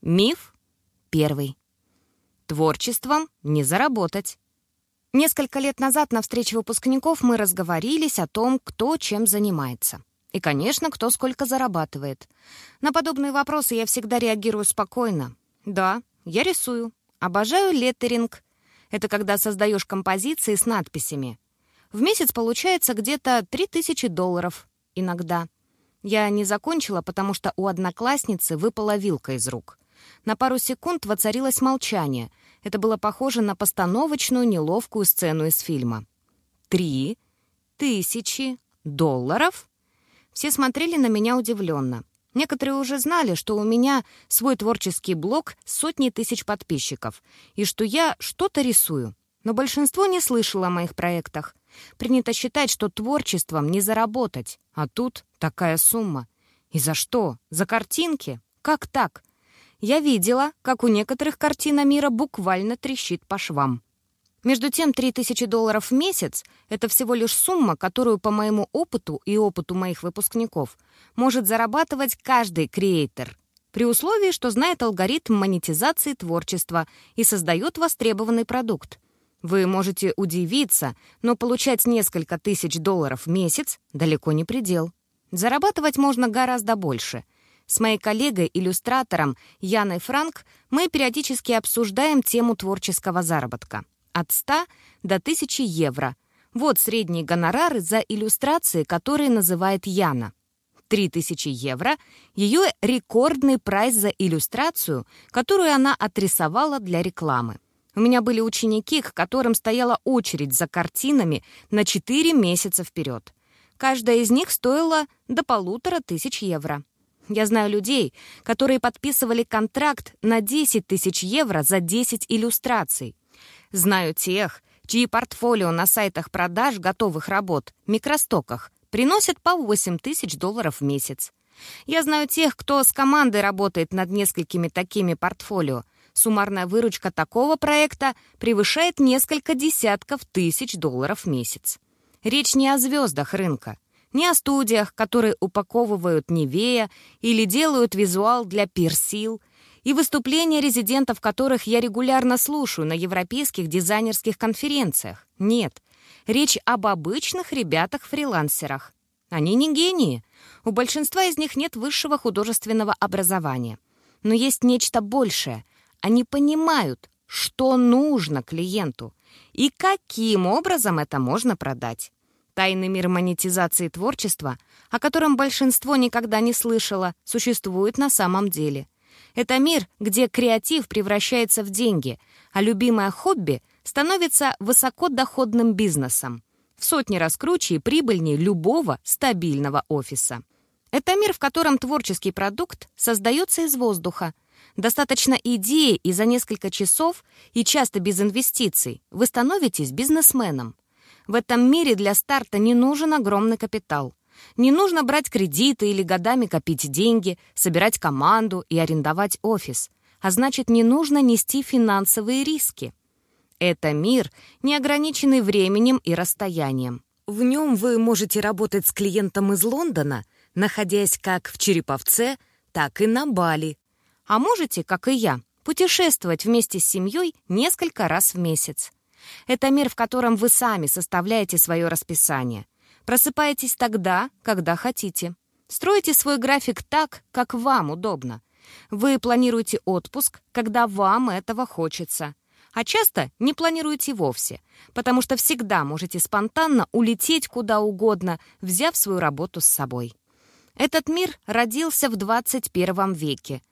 Миф первый. Творчеством не заработать. Несколько лет назад на встрече выпускников мы разговорились о том, кто чем занимается. И, конечно, кто сколько зарабатывает. На подобные вопросы я всегда реагирую спокойно. Да, я рисую. Обожаю леттеринг. Это когда создаешь композиции с надписями. В месяц получается где-то 3000 долларов. Иногда. Я не закончила, потому что у одноклассницы выпала вилка из рук. На пару секунд воцарилось молчание. Это было похоже на постановочную неловкую сцену из фильма. «Три тысячи долларов?» Все смотрели на меня удивленно. Некоторые уже знали, что у меня свой творческий блог с сотней тысяч подписчиков, и что я что-то рисую. Но большинство не слышало о моих проектах. Принято считать, что творчеством не заработать, а тут такая сумма. И за что? За картинки? Как так? Я видела, как у некоторых картина мира буквально трещит по швам. Между тем, 3000 долларов в месяц — это всего лишь сумма, которую по моему опыту и опыту моих выпускников может зарабатывать каждый креатор, при условии, что знает алгоритм монетизации творчества и создает востребованный продукт. Вы можете удивиться, но получать несколько тысяч долларов в месяц далеко не предел. Зарабатывать можно гораздо больше. С моей коллегой-иллюстратором Яной Франк мы периодически обсуждаем тему творческого заработка. От 100 до 1000 евро. Вот средние гонорары за иллюстрации, которые называет Яна. 3000 евро — ее рекордный прайс за иллюстрацию, которую она отрисовала для рекламы. У меня были ученики, к которым стояла очередь за картинами на 4 месяца вперед. Каждая из них стоила до полутора тысяч евро. Я знаю людей, которые подписывали контракт на 10 тысяч евро за 10 иллюстраций. Знаю тех, чьи портфолио на сайтах продаж готовых работ, микростоках, приносят по 8 тысяч долларов в месяц. Я знаю тех, кто с командой работает над несколькими такими портфолио, Суммарная выручка такого проекта превышает несколько десятков тысяч долларов в месяц. Речь не о звездах рынка, не о студиях, которые упаковывают Невея или делают визуал для Персил, и выступления резидентов которых я регулярно слушаю на европейских дизайнерских конференциях. Нет, речь об обычных ребятах-фрилансерах. Они не гении. У большинства из них нет высшего художественного образования. Но есть нечто большее — они понимают, что нужно клиенту и каким образом это можно продать. Тайный мир монетизации творчества, о котором большинство никогда не слышало, существует на самом деле. Это мир, где креатив превращается в деньги, а любимое хобби становится высокодоходным бизнесом. В сотни раз круче и прибыльнее любого стабильного офиса. Это мир, в котором творческий продукт создается из воздуха — Достаточно идеи, и за несколько часов, и часто без инвестиций, вы становитесь бизнесменом. В этом мире для старта не нужен огромный капитал. Не нужно брать кредиты или годами копить деньги, собирать команду и арендовать офис. А значит, не нужно нести финансовые риски. Это мир, не ограниченный временем и расстоянием. В нем вы можете работать с клиентом из Лондона, находясь как в Череповце, так и на Бали, а можете, как и я, путешествовать вместе с семьей несколько раз в месяц. Это мир, в котором вы сами составляете свое расписание. Просыпаетесь тогда, когда хотите. Строите свой график так, как вам удобно. Вы планируете отпуск, когда вам этого хочется. А часто не планируете вовсе, потому что всегда можете спонтанно улететь куда угодно, взяв свою работу с собой. Этот мир родился в 21 веке,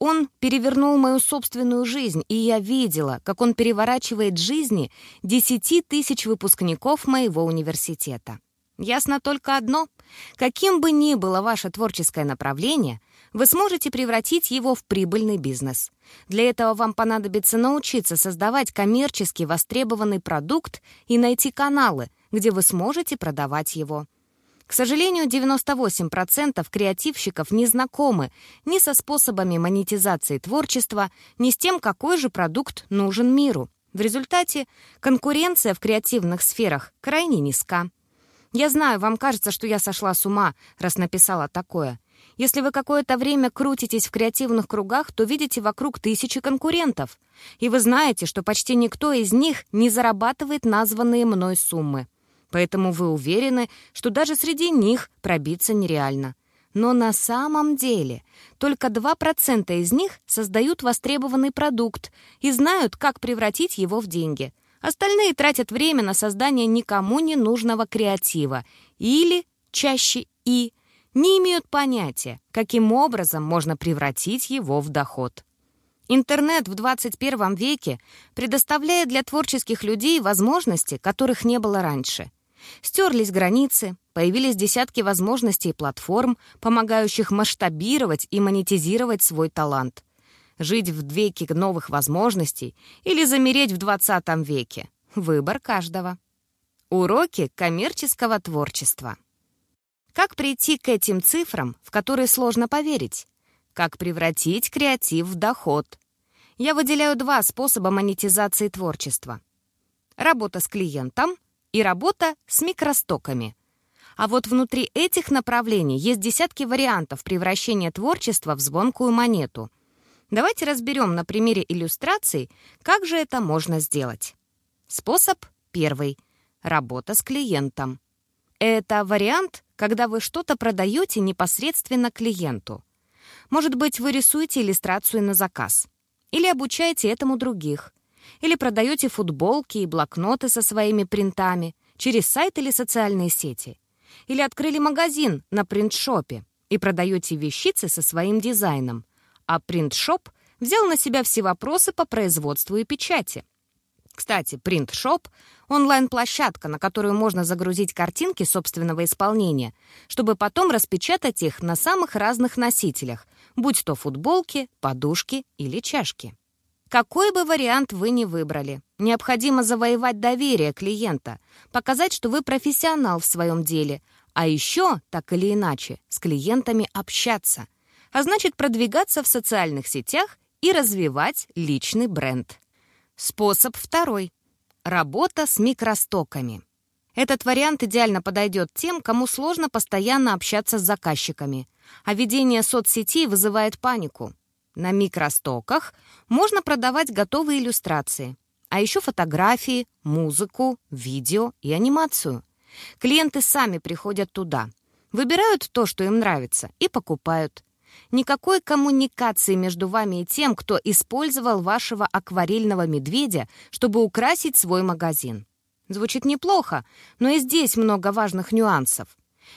он перевернул мою собственную жизнь, и я видела, как он переворачивает жизни десяти тысяч выпускников моего университета. Ясно только одно. Каким бы ни было ваше творческое направление, вы сможете превратить его в прибыльный бизнес. Для этого вам понадобится научиться создавать коммерчески востребованный продукт и найти каналы, где вы сможете продавать его. К сожалению, 98% креативщиков не знакомы ни со способами монетизации творчества, ни с тем, какой же продукт нужен миру. В результате конкуренция в креативных сферах крайне низка. Я знаю, вам кажется, что я сошла с ума, раз написала такое. Если вы какое-то время крутитесь в креативных кругах, то видите вокруг тысячи конкурентов. И вы знаете, что почти никто из них не зарабатывает названные мной суммы. Поэтому вы уверены, что даже среди них пробиться нереально. Но на самом деле только 2% из них создают востребованный продукт и знают, как превратить его в деньги. Остальные тратят время на создание никому не нужного креатива или, чаще и, не имеют понятия, каким образом можно превратить его в доход. Интернет в 21 веке предоставляет для творческих людей возможности, которых не было раньше. Стерлись границы, появились десятки возможностей и платформ, помогающих масштабировать и монетизировать свой талант. Жить в веке новых возможностей или замереть в 20 веке — выбор каждого. Уроки коммерческого творчества. Как прийти к этим цифрам, в которые сложно поверить? Как превратить креатив в доход? Я выделяю два способа монетизации творчества. Работа с клиентом и работа с микростоками. А вот внутри этих направлений есть десятки вариантов превращения творчества в звонкую монету. Давайте разберем на примере иллюстраций, как же это можно сделать. Способ первый. Работа с клиентом. Это вариант, когда вы что-то продаете непосредственно клиенту. Может быть, вы рисуете иллюстрацию на заказ. Или обучаете этому других. Или продаете футболки и блокноты со своими принтами через сайт или социальные сети. Или открыли магазин на принтшопе и продаете вещицы со своим дизайном. А принтшоп взял на себя все вопросы по производству и печати. Кстати, PrintShop — онлайн-площадка, на которую можно загрузить картинки собственного исполнения, чтобы потом распечатать их на самых разных носителях, будь то футболки, подушки или чашки. Какой бы вариант вы ни выбрали, необходимо завоевать доверие клиента, показать, что вы профессионал в своем деле, а еще, так или иначе, с клиентами общаться, а значит продвигаться в социальных сетях и развивать личный бренд. Способ второй. Работа с микростоками. Этот вариант идеально подойдет тем, кому сложно постоянно общаться с заказчиками, а ведение соцсетей вызывает панику. На микростоках можно продавать готовые иллюстрации, а еще фотографии, музыку, видео и анимацию. Клиенты сами приходят туда, выбирают то, что им нравится, и покупают. Никакой коммуникации между вами и тем, кто использовал вашего акварельного медведя, чтобы украсить свой магазин. Звучит неплохо, но и здесь много важных нюансов.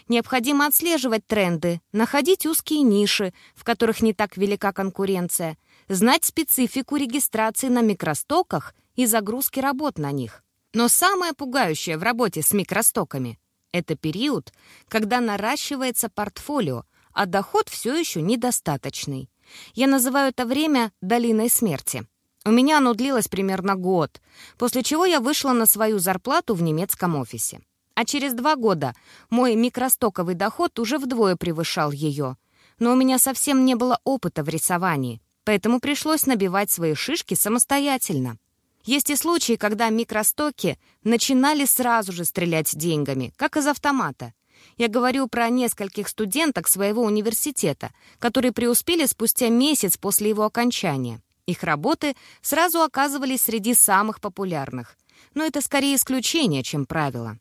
Необходимо отслеживать тренды, находить узкие ниши, в которых не так велика конкуренция, знать специфику регистрации на микростоках и загрузки работ на них. Но самое пугающее в работе с микростоками — это период, когда наращивается портфолио, а доход все еще недостаточный. Я называю это время «долиной смерти». У меня оно длилось примерно год, после чего я вышла на свою зарплату в немецком офисе. А через два года мой микростоковый доход уже вдвое превышал ее. Но у меня совсем не было опыта в рисовании, поэтому пришлось набивать свои шишки самостоятельно. Есть и случаи, когда микростоки начинали сразу же стрелять деньгами, как из автомата. Я говорю про нескольких студенток своего университета, которые преуспели спустя месяц после его окончания. Их работы сразу оказывались среди самых популярных. Но это скорее исключение, чем правило.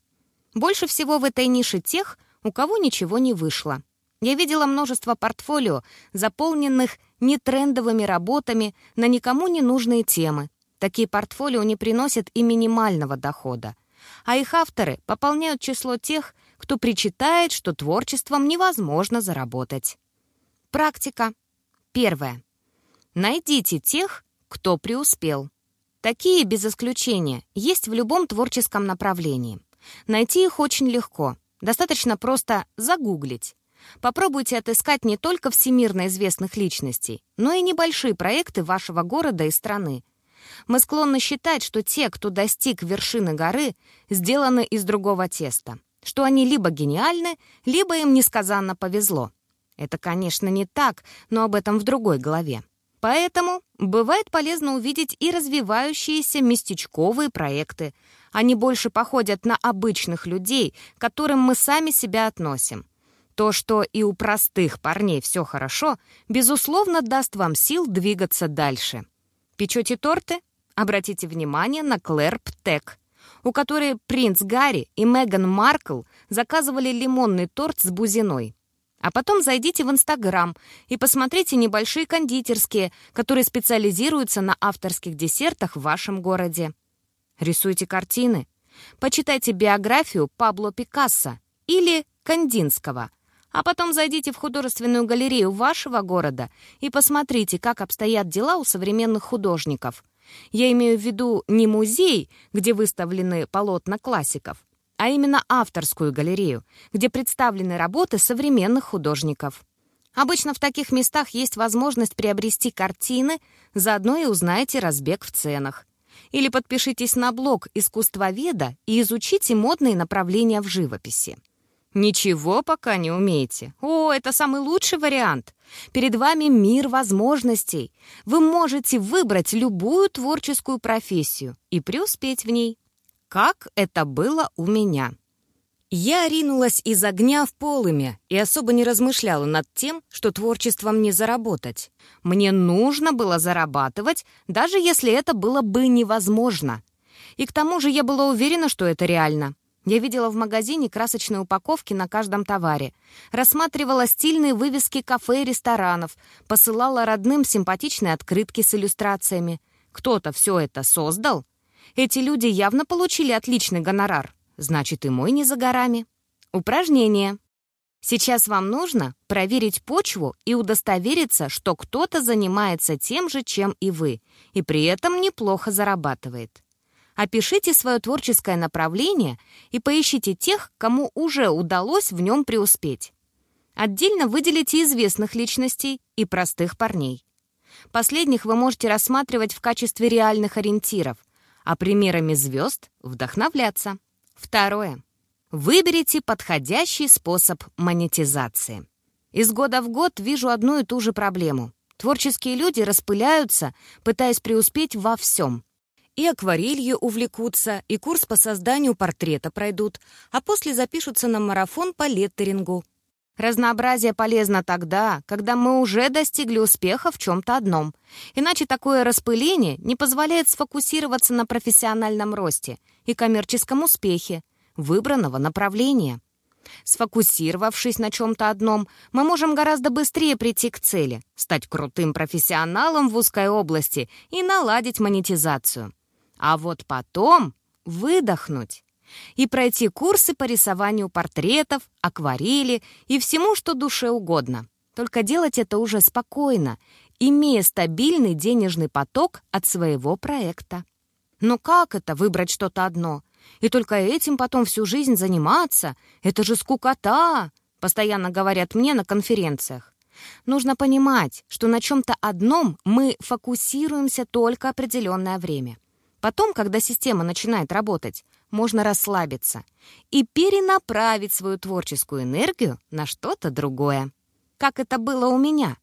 Больше всего в этой нише тех, у кого ничего не вышло. Я видела множество портфолио, заполненных нетрендовыми работами на никому не нужные темы. Такие портфолио не приносят и минимального дохода. А их авторы пополняют число тех, кто причитает, что творчеством невозможно заработать. Практика. Первое. Найдите тех, кто преуспел. Такие, без исключения, есть в любом творческом направлении. Найти их очень легко. Достаточно просто загуглить. Попробуйте отыскать не только всемирно известных личностей, но и небольшие проекты вашего города и страны. Мы склонны считать, что те, кто достиг вершины горы, сделаны из другого теста что они либо гениальны, либо им несказанно повезло. Это, конечно, не так, но об этом в другой главе. Поэтому бывает полезно увидеть и развивающиеся местечковые проекты. Они больше походят на обычных людей, к которым мы сами себя относим. То, что и у простых парней все хорошо, безусловно, даст вам сил двигаться дальше. Печете торты? Обратите внимание на Клэр Птек, у которой принц Гарри и Меган Маркл заказывали лимонный торт с бузиной. А потом зайдите в Инстаграм и посмотрите небольшие кондитерские, которые специализируются на авторских десертах в вашем городе. Рисуйте картины. Почитайте биографию Пабло Пикассо или Кандинского. А потом зайдите в художественную галерею вашего города и посмотрите, как обстоят дела у современных художников. Я имею в виду не музей, где выставлены полотна классиков, а именно авторскую галерею, где представлены работы современных художников. Обычно в таких местах есть возможность приобрести картины, заодно и узнаете разбег в ценах. Или подпишитесь на блог искусствоведа и изучите модные направления в живописи. Ничего пока не умеете? О, это самый лучший вариант. Перед вами мир возможностей. Вы можете выбрать любую творческую профессию и преуспеть в ней как это было у меня. Я ринулась из огня в полымя и особо не размышляла над тем, что творчеством не заработать. Мне нужно было зарабатывать, даже если это было бы невозможно. И к тому же я была уверена, что это реально. Я видела в магазине красочные упаковки на каждом товаре, рассматривала стильные вывески кафе и ресторанов, посылала родным симпатичные открытки с иллюстрациями. Кто-то все это создал, эти люди явно получили отличный гонорар. Значит, и мой не за горами. Упражнение. Сейчас вам нужно проверить почву и удостовериться, что кто-то занимается тем же, чем и вы, и при этом неплохо зарабатывает. Опишите свое творческое направление и поищите тех, кому уже удалось в нем преуспеть. Отдельно выделите известных личностей и простых парней. Последних вы можете рассматривать в качестве реальных ориентиров – а примерами звезд вдохновляться. Второе. Выберите подходящий способ монетизации. Из года в год вижу одну и ту же проблему. Творческие люди распыляются, пытаясь преуспеть во всем. И акварелью увлекутся, и курс по созданию портрета пройдут, а после запишутся на марафон по леттерингу, Разнообразие полезно тогда, когда мы уже достигли успеха в чем-то одном. Иначе такое распыление не позволяет сфокусироваться на профессиональном росте и коммерческом успехе выбранного направления. Сфокусировавшись на чем-то одном, мы можем гораздо быстрее прийти к цели, стать крутым профессионалом в узкой области и наладить монетизацию. А вот потом выдохнуть и пройти курсы по рисованию портретов, акварели и всему, что душе угодно. Только делать это уже спокойно, имея стабильный денежный поток от своего проекта. Но как это выбрать что-то одно? И только этим потом всю жизнь заниматься? Это же скукота! Постоянно говорят мне на конференциях. Нужно понимать, что на чем-то одном мы фокусируемся только определенное время. Потом, когда система начинает работать, можно расслабиться и перенаправить свою творческую энергию на что-то другое. Как это было у меня.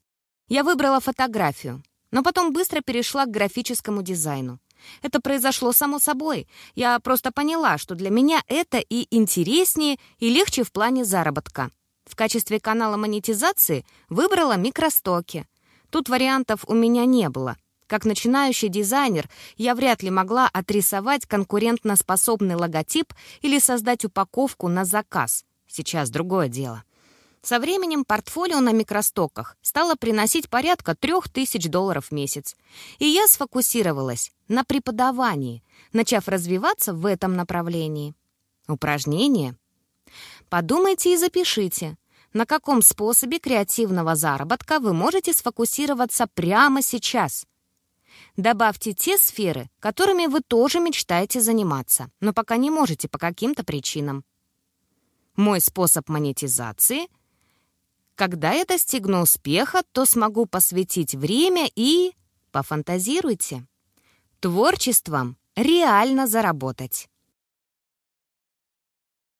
Я выбрала фотографию, но потом быстро перешла к графическому дизайну. Это произошло само собой. Я просто поняла, что для меня это и интереснее, и легче в плане заработка. В качестве канала монетизации выбрала микростоки. Тут вариантов у меня не было — как начинающий дизайнер я вряд ли могла отрисовать конкурентноспособный логотип или создать упаковку на заказ. Сейчас другое дело. Со временем портфолио на микростоках стало приносить порядка 3000 долларов в месяц. И я сфокусировалась на преподавании, начав развиваться в этом направлении. Упражнение. Подумайте и запишите, на каком способе креативного заработка вы можете сфокусироваться прямо сейчас. Добавьте те сферы, которыми вы тоже мечтаете заниматься, но пока не можете по каким-то причинам. Мой способ монетизации — когда я достигну успеха, то смогу посвятить время и... Пофантазируйте. Творчеством реально заработать.